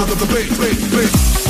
sound of the bass, bass, bass.